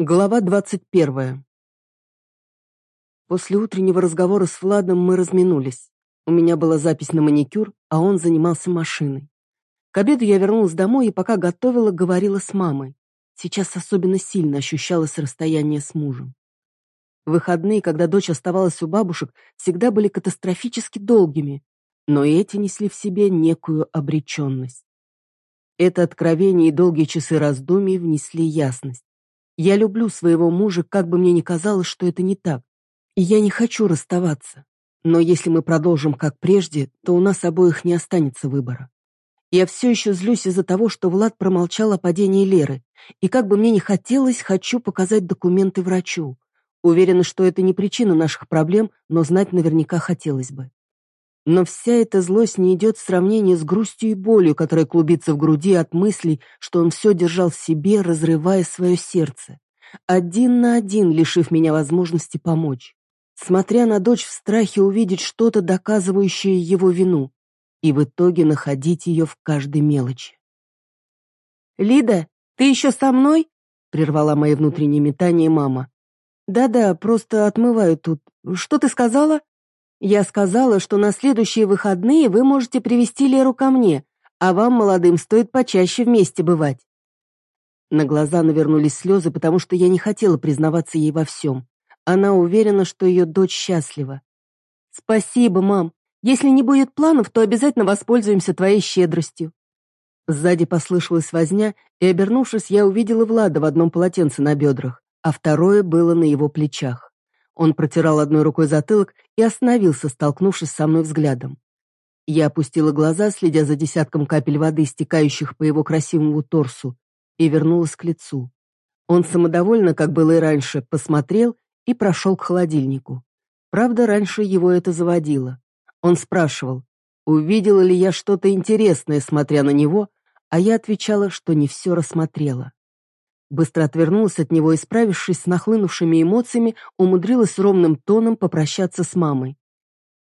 Глава двадцать первая. После утреннего разговора с Владом мы разминулись. У меня была запись на маникюр, а он занимался машиной. К обеду я вернулась домой и пока готовила, говорила с мамой. Сейчас особенно сильно ощущалось расстояние с мужем. Выходные, когда дочь оставалась у бабушек, всегда были катастрофически долгими, но и эти несли в себе некую обреченность. Это откровение и долгие часы раздумий внесли ясность. Я люблю своего мужа, как бы мне ни казалось, что это не так. И я не хочу расставаться. Но если мы продолжим как прежде, то у нас обоих не останется выбора. Я все еще злюсь из-за того, что Влад промолчал о падении Леры. И как бы мне ни хотелось, хочу показать документы врачу. Уверена, что это не причина наших проблем, но знать наверняка хотелось бы. Но вся эта злость не идет в сравнении с грустью и болью, которая клубится в груди от мыслей, что он все держал в себе, разрывая свое сердце. Один на один, лишив меня возможности помочь. Смотря на дочь в страхе увидеть что-то, доказывающее его вину, и в итоге находить ее в каждой мелочи. «Лида, ты еще со мной?» — прервала мои внутренние метания мама. «Да-да, просто отмываю тут. Что ты сказала?» Я сказала, что на следующие выходные вы можете привести Леру ко мне, а вам, молодым, стоит почаще вместе бывать. На глаза навернулись слезы, потому что я не хотела признаваться ей во всем. Она уверена, что ее дочь счастлива. «Спасибо, мам. Если не будет планов, то обязательно воспользуемся твоей щедростью». Сзади послышалась возня, и, обернувшись, я увидела Влада в одном полотенце на бедрах, а второе было на его плечах. Он протирал одной рукой затылок и остановился, столкнувшись со мной взглядом. Я опустила глаза, следя за десятком капель воды, стекающих по его красивому торсу, и вернулась к лицу. Он самодовольно, как было и раньше, посмотрел и прошел к холодильнику. Правда, раньше его это заводило. Он спрашивал, увидела ли я что-то интересное, смотря на него, а я отвечала, что не все рассмотрела. Быстро отвернулась от него и, справившись с нахлынувшими эмоциями, умудрилась ровным тоном попрощаться с мамой.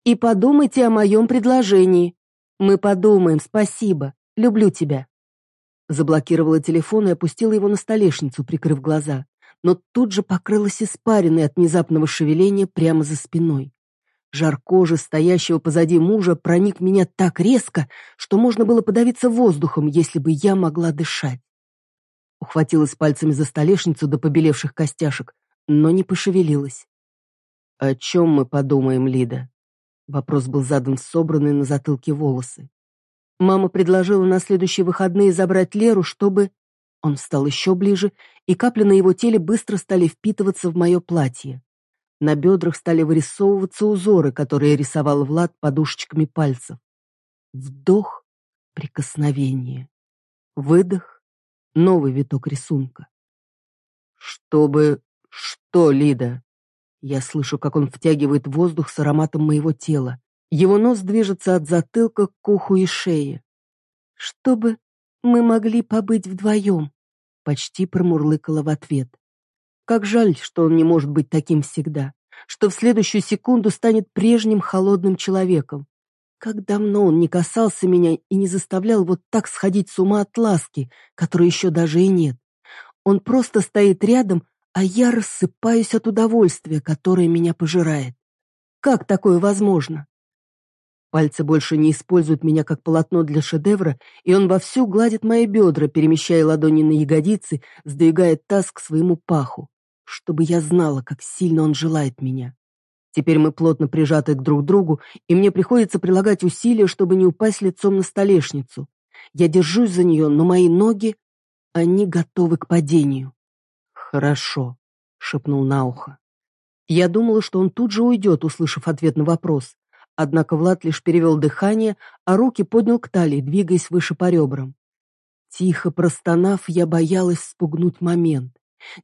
«И подумайте о моем предложении. Мы подумаем, спасибо. Люблю тебя». Заблокировала телефон и опустила его на столешницу, прикрыв глаза, но тут же покрылась испариной от внезапного шевеления прямо за спиной. Жар кожи, стоящего позади мужа, проник меня так резко, что можно было подавиться воздухом, если бы я могла дышать. Ухватилась пальцами за столешницу до побелевших костяшек, но не пошевелилась. «О чем мы подумаем, Лида?» Вопрос был задан собранные на затылке волосы. Мама предложила на следующие выходные забрать Леру, чтобы... Он встал еще ближе, и капли на его теле быстро стали впитываться в мое платье. На бедрах стали вырисовываться узоры, которые рисовал Влад подушечками пальцев. Вдох, прикосновение. Выдох, новый виток рисунка. «Чтобы... что, Лида?» Я слышу, как он втягивает воздух с ароматом моего тела. Его нос движется от затылка к уху и шее. «Чтобы мы могли побыть вдвоем», — почти промурлыкала в ответ. Как жаль, что он не может быть таким всегда, что в следующую секунду станет прежним холодным человеком. Как давно он не касался меня и не заставлял вот так сходить с ума от ласки, которой еще даже и нет. Он просто стоит рядом, а я рассыпаюсь от удовольствия, которое меня пожирает. Как такое возможно? Пальцы больше не используют меня как полотно для шедевра, и он вовсю гладит мои бедра, перемещая ладони на ягодицы, сдвигая таз к своему паху, чтобы я знала, как сильно он желает меня. Теперь мы плотно прижаты к друг другу, и мне приходится прилагать усилия, чтобы не упасть лицом на столешницу. Я держусь за нее, но мои ноги, они готовы к падению. «Хорошо», — шепнул на ухо. Я думала, что он тут же уйдет, услышав ответ на вопрос. Однако Влад лишь перевел дыхание, а руки поднял к талии, двигаясь выше по ребрам. Тихо простонав, я боялась спугнуть момент.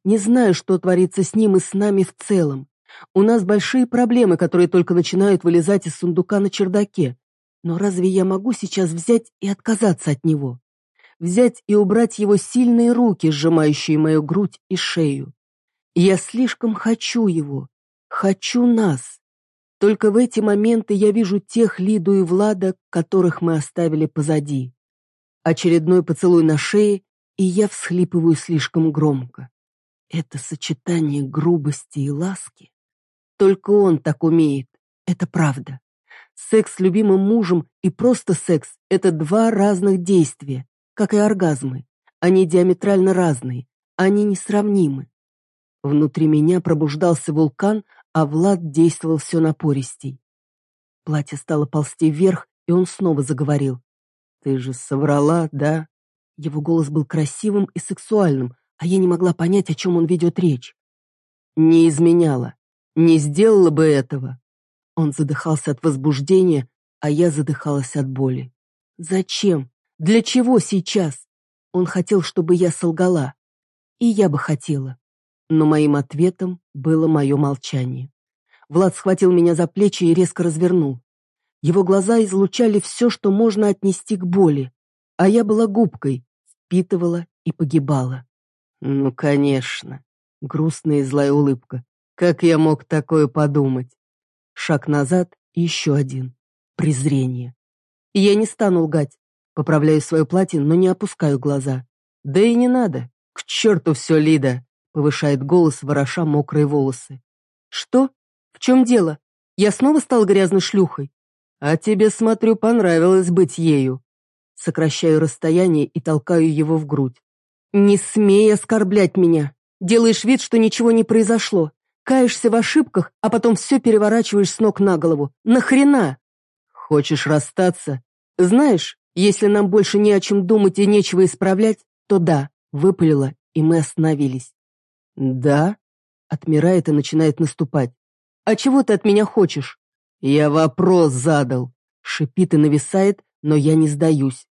Не знаю, что творится с ним и с нами в целом. У нас большие проблемы, которые только начинают вылезать из сундука на чердаке. Но разве я могу сейчас взять и отказаться от него? Взять и убрать его сильные руки, сжимающие мою грудь и шею. Я слишком хочу его. Хочу нас. Только в эти моменты я вижу тех Лиду и Влада, которых мы оставили позади. Очередной поцелуй на шее, и я всхлипываю слишком громко. Это сочетание грубости и ласки. Только он так умеет, это правда. Секс с любимым мужем и просто секс – это два разных действия, как и оргазмы. Они диаметрально разные, они несравнимы. Внутри меня пробуждался вулкан, а Влад действовал все напористей. Платье стало ползти вверх, и он снова заговорил. «Ты же соврала, да?» Его голос был красивым и сексуальным, а я не могла понять, о чем он ведет речь. «Не изменяла. Не сделала бы этого». Он задыхался от возбуждения, а я задыхалась от боли. «Зачем? Для чего сейчас?» Он хотел, чтобы я солгала. И я бы хотела. Но моим ответом было мое молчание. Влад схватил меня за плечи и резко развернул. Его глаза излучали все, что можно отнести к боли, а я была губкой, впитывала и погибала. Ну, конечно. Грустная и злая улыбка. Как я мог такое подумать? Шаг назад и еще один. Презрение. Я не стану лгать. Поправляю свое платье, но не опускаю глаза. Да и не надо. К черту все, Лида. Повышает голос, вороша мокрые волосы. Что? В чем дело? Я снова стал грязной шлюхой? А тебе, смотрю, понравилось быть ею. Сокращаю расстояние и толкаю его в грудь. Не смей оскорблять меня. Делаешь вид, что ничего не произошло. Каешься в ошибках, а потом все переворачиваешь с ног на голову. Нахрена? Хочешь расстаться? Знаешь, если нам больше не о чем думать и нечего исправлять, то да, выпалила, и мы остановились. Да? Отмирает и начинает наступать. А чего ты от меня хочешь? Я вопрос задал. Шипит и нависает, но я не сдаюсь.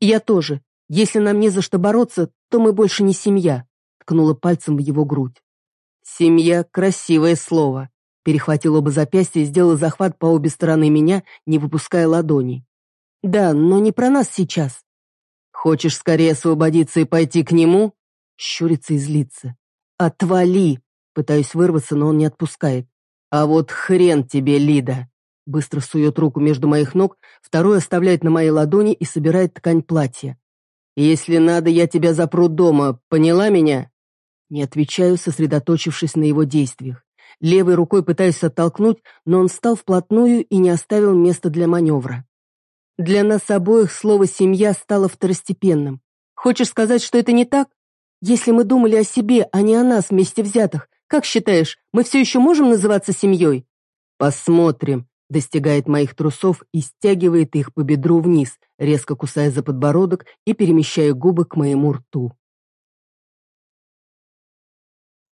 Я тоже. Если нам не за что бороться, то мы больше не семья. Ткнула пальцем в его грудь. «Семья — красивое слово», — перехватил оба запястья и сделал захват по обе стороны меня, не выпуская ладоней. «Да, но не про нас сейчас». «Хочешь скорее освободиться и пойти к нему?» Щурится и злится. «Отвали!» Пытаюсь вырваться, но он не отпускает. «А вот хрен тебе, Лида!» Быстро сует руку между моих ног, второй оставляет на моей ладони и собирает ткань платья. «Если надо, я тебя запру дома, поняла меня?» Не отвечаю, сосредоточившись на его действиях. Левой рукой пытаюсь оттолкнуть, но он встал вплотную и не оставил места для маневра. Для нас обоих слово «семья» стало второстепенным. Хочешь сказать, что это не так? Если мы думали о себе, а не о нас вместе взятых, как считаешь, мы все еще можем называться семьей? Посмотрим, достигает моих трусов и стягивает их по бедру вниз, резко кусая за подбородок и перемещая губы к моему рту.